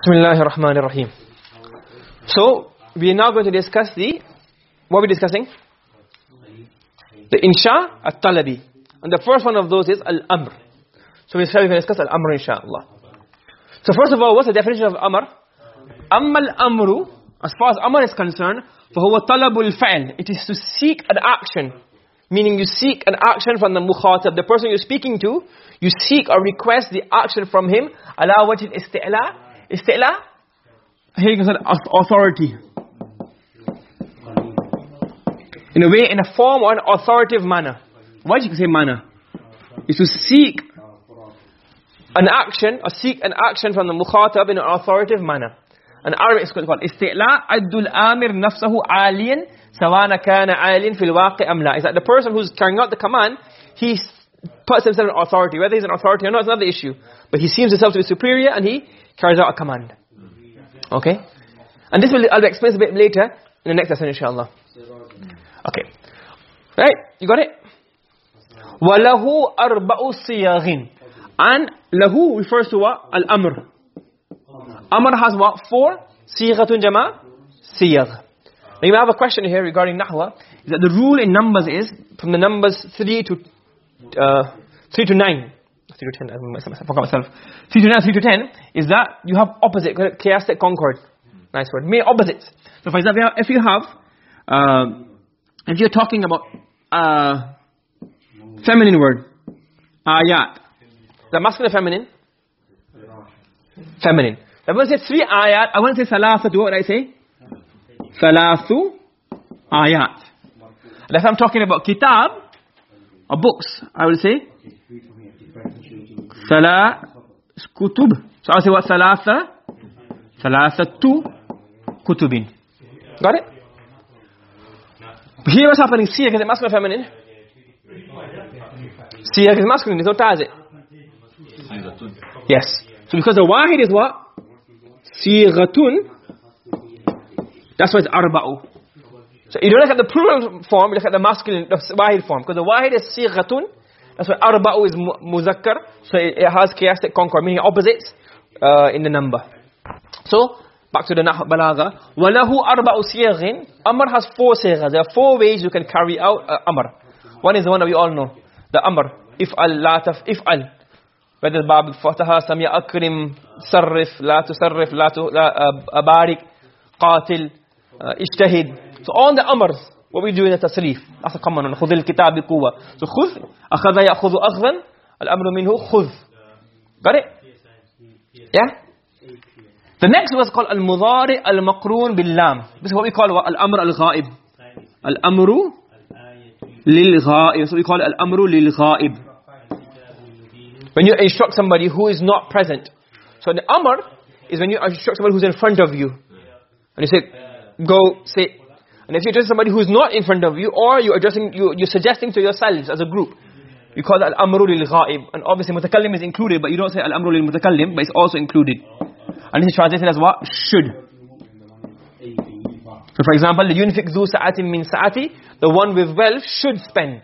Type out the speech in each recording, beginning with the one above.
Bismillahir Rahmanir Rahim. So, we are now going to discuss the what are discussing? The insha at-talabi. And the first one of those is al-amr. So we shall discuss al-amr inshallah. So first of all, what's the definition of amr? Amma al-amru, as far as amr is concerned, for huwa talabul fa'l. It is to seek an action. Meaning you seek an action from the mukhatab, the person you're speaking to, you seek or request the action from him, ala wajh al-isti'la Isti'la? Here you can say authority. In a way, in a form or an authoritative manner. Why do you say manner? Is to seek an action or seek an action from the mukhatab in an authoritative manner. An Arabic is called isti'la addul amir nafsahu aliyan sawana kana aliyan fil waqi am la. Is that the person who's carrying out the command, he puts himself in authority. Whether he's an authority or not is another issue. But he seems himself to be superior and he carries out a command. Okay? And this will I'll explain a bit later in the next lesson inshallah. Okay. Right? You got it? وَلَهُ أَرْبَعُ صِيَاغٍ And lahu refers to what? Al-amr. Amr has what? Four. Sighatun jama? Siyagh. Now you may have a question here regarding nahwa. Is that the rule in numbers is, from the numbers 3 to, uh, 3 to 9. 3 to 10, I forgot myself. 3 to 9, 3 to 10, is that you have opposite, chiastic concord. Nice word. May opposites. So for example, if you have, uh, if you're talking about uh, feminine word, ayat. The masculine feminine? Feminine. I want to say three ayat. I want to say thalathatu. What would I say? Thalathu ayat. If I'm talking about kitab, or books, I will say thala kutub. So I'll say what? Thalatha. Thalathatu kutubin. Got it? Here what's happening? Siyag is it masculine or feminine? Siyag is masculine. There's no it? Yes. So because the wahid is what? Sighatun. That's why it's arba'u. So you don't look at the plural form, you look at the masculine, the wahid form. Because the wahid is sighatun. That's why arba'u is muzakkar. So it, it has chiastic concord, meaning opposites uh, in the number. So, back to the nah balagha. وَلَهُ أَرْبَعُ سِيَغٍ Amr has four sighas. There are four ways you can carry out uh, Amr. One is the one that we all know. The Amr. If'al, la taf, if'al. whether bab fataha sami akrim sarrif la tusarrif la tu la barik qatil ijtahid so all the amrs what we do in the tasrif that's a common one. al-kitab bi quwwa so khudh akhadha ya'khudhu akhdan al-amru minhu khudh got it? Yeah? The next was called al-mudari al-maqrun bil lam this is what we call al-amr al-ghaib al-amru lil-ghaib so we call al-amru lil-ghaib when you instruct somebody who is not present. So the amr is when you instruct somebody who's in front of you. And you say, go, say. And if you address somebody who's not in front of you, or you're addressing, you, you're suggesting to yourselves as a group, you call that al-amru lil-ghaib. And obviously mutakallim is included, but you don't say al-amru lil-mutakallim, but it's also included. And this is translated as what? Should. So for example, لِيُنْفِقْ ذُو سَعَةٍ مِّن سَعَةِ The one with wealth should spend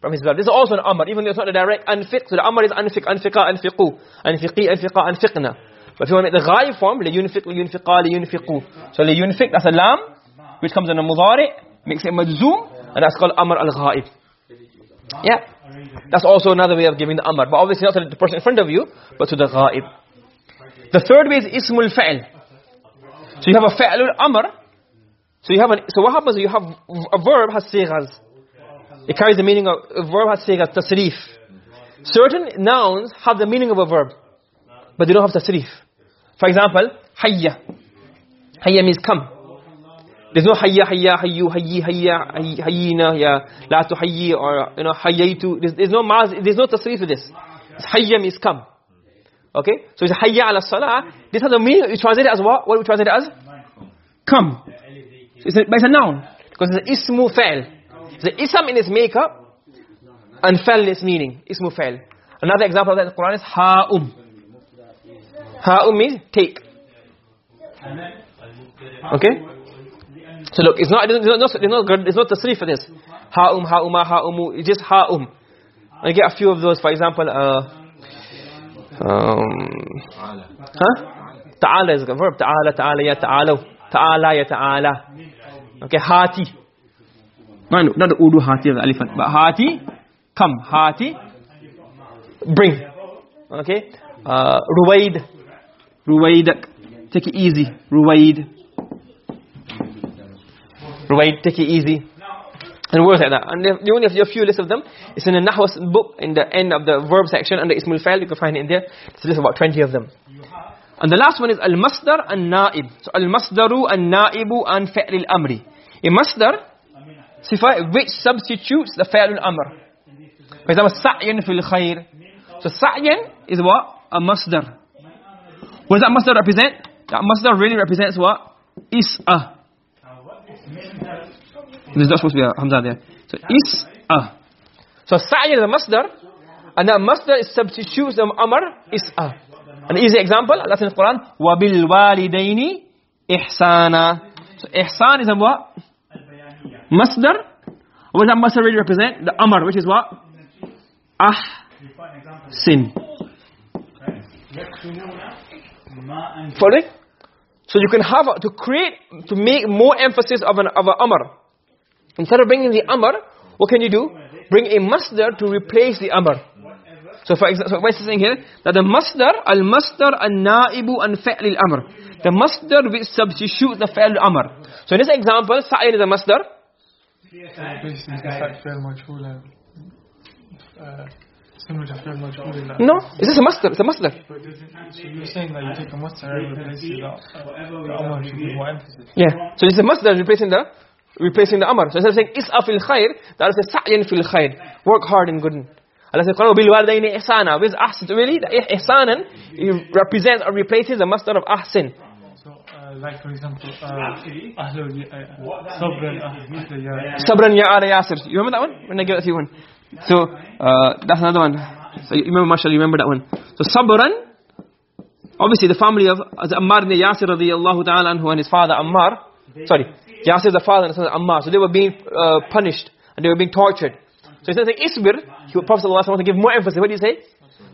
from his wealth. This is also an amr, even though it's not a direct anfiq. So the amr is anfiq, anfiqa, anfiqu. Anfiqi, anfiqa, anfiqna. But if you want to make the ghaib form, لِيُنْفِقْ لِيُنْفِقَا لِيُنْفِقُوا So لِيُنْفِقْ, that's a lam, which comes in a mudari, makes it majzoom, and that's called amr al-ghaib. Yeah. That's also another way of giving the amr. But obviously not to the person in front of you, but to the ghaib. The third way is ismul fa'il. So you have a fa'ilul amr. So you have an, so what happens you have a verb has sighas. It carries the meaning of a verb has sighas tasrif. Certain nouns have the meaning of a verb, but they don't have tasrif. For example, hayya. Hayya means come. There's no hayya, hayya, hayyu, hayyi, hayya, hayyina, ya, la tuhayyi, or, you know, hayyaitu. There's, there's no maz, there's no tasrif to this. It's hayya means come. Okay? So it's hayya ala salah. This has a meaning, we translate it as what? What we translate it as? Come. So it's a, it's a noun. Because it's ismu fa'il. The ism in its makeup and fa'il in its meaning. Ismu fa'il. Another example of that in the Quran is ha'um. Ha'um means take. Okay? So look, it's not, there's no, there's no, there's no tasrif for this. Ha'um, ha'uma, ha'umu. It's just ha'um. I get a few of those, for example, uh, um, huh? ta'ala is a verb ta'ala ta'ala ya ta'alu ta'ala ya ta'ala okay hati no, no not the urdu hati of the elephant but hati come hati bring okay uh ruwaid ruwaidak take it easy ruwaid ruwaid take it easy. And words like that. And you only have a few lists of them it's in the nahwa book in the end of the verb section under ismul fa'il you can find it in there. It's a list of about 20 of them. And the last one is al-masdar an-na'ib. So al-masdaru an-na'ibu an fi'l al-amri a masdar which substitutes the fi'l al-amr for example sa'yan fil khair so sa'yan is what? A masdar. What does that masdar represent? That masdar really represents what? Is'a there's not supposed to be a hamza there. So is ah. So sa'i is a masdar and that masdar is substitutes the amr is ah. An easy example, Allah says in the Quran, wa bil walidaini ihsana. So ihsan is a what? Masdar. What does that masdar really represent? The amr, which is what? Ah. Sin. Following? So you can have to create to make more emphasis of an of an amr Instead of bringing the amr, what can you do? Bring a masdar to replace the amr. So for example, so what is saying here? That the masdar, al-masdar al-na'ibu an fi'l al-amr. The masdar which substitutes the fi'l al-amr. So in this example, sa'il is a masdar. No, it's just a masdar, it's a masdar. So you're saying that you take a masdar and replace it with the amr should give more emphasis. Yeah, so it's a masdar replacing the replacing the amr. So instead of saying is'a fil khair, that is sa'yan fil khair. Work hard in good. Allah says, "Qul bil walidayni ihsana." With ahsan, really, the ihsanan represents or replaces the masdar of ahsin. So, uh, like for example, uh, uh, sabran. Sabran ya ala yasir. You remember that one? When I give it to you one. So, uh, that's another one. So you remember, Marshall, you remember that one. So sabran, obviously the family of Ammar ibn Yasir radiyallahu ta'ala anhu and his father Ammar, sorry, Yasir the father and son of Ammar. So they were being uh, punished and they were being tortured. So instead of saying isbir, he, Prophet sallallahu want to give more emphasis. What do you say?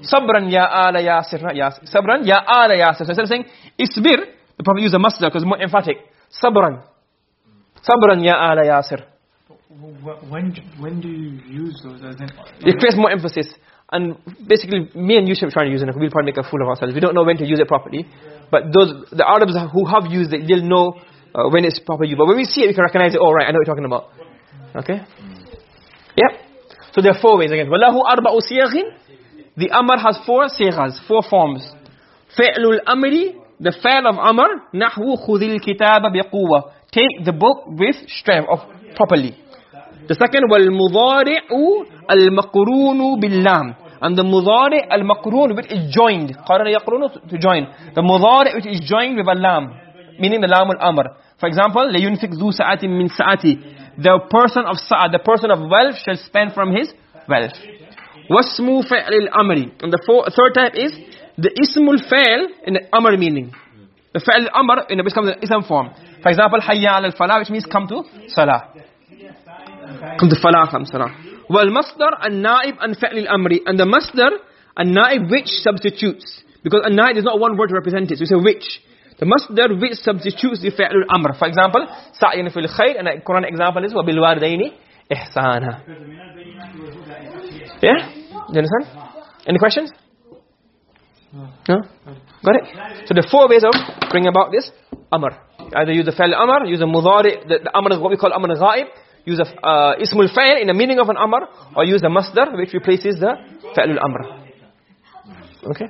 Sabran ya ala Yasir, not Yasir. Sabran ya ala Yasir. So instead of saying isbir, the Prophet used a masdar because it's more emphatic. Sabran. Sabran ya ala Yasir. When when do you use those? As in, It creates more emphasis. And basically, me and you should be trying to use it. We'll probably make a fool of ourselves. We don't know when to use it properly. But those, the Arabs who have used it, they'll know uh, when it's proper use. But when we see it, we can recognize it. All right, I know what you're talking about. Okay? Yep. So there are four ways again. وَلَهُ أَرْبَعُ سِيَغٍ The Amr has four sighas, four forms. فِعْلُ الْأَمْرِ The fail of Amr. نَحْوُ خُذِ الْكِتَابَ بِقُوَّةِ Take the book with strength, of properly. The second, وَالْمُضَارِعُ الْمَقْرُونُ بِاللَّامِ And the mudari al-maqroon which is joined. قَرَنَ يَقْرُونُ to join. The mudari which is joined with a lam. Meaning the lam al-amr. For example, لَيُنْفِقْ ذُو سَعَةٍ مِّن سَعَةِ The person of sa'a, the person of wealth shall spend from his wealth. وَاسْمُ فَعْلِ الْأَمْرِ And the four, third type is the ismul fa'l in the amr meaning. The fa'l al-amr in the which comes in ism form. For example, hayya al falah which means come to salah. Come to falah, come salah. والمصدر النائب عن فعل الأمر and the masdar النائب which substitutes because النائب is not one word to represent it so we say which The masdar which substitutes the fi'l amr. For example, sa'yan fil khair and a Quran example is wabil walidaini ihsana. Yeah? Understand? Any questions? No? Got it? So the four ways of bringing about this amr. Either use the fi'l amr, use the mudari, the, the amr is what we call amr ghaib, use a uh, ismul fa'il in the meaning of an amr or use the masdar which replaces the fi'l amr. Okay?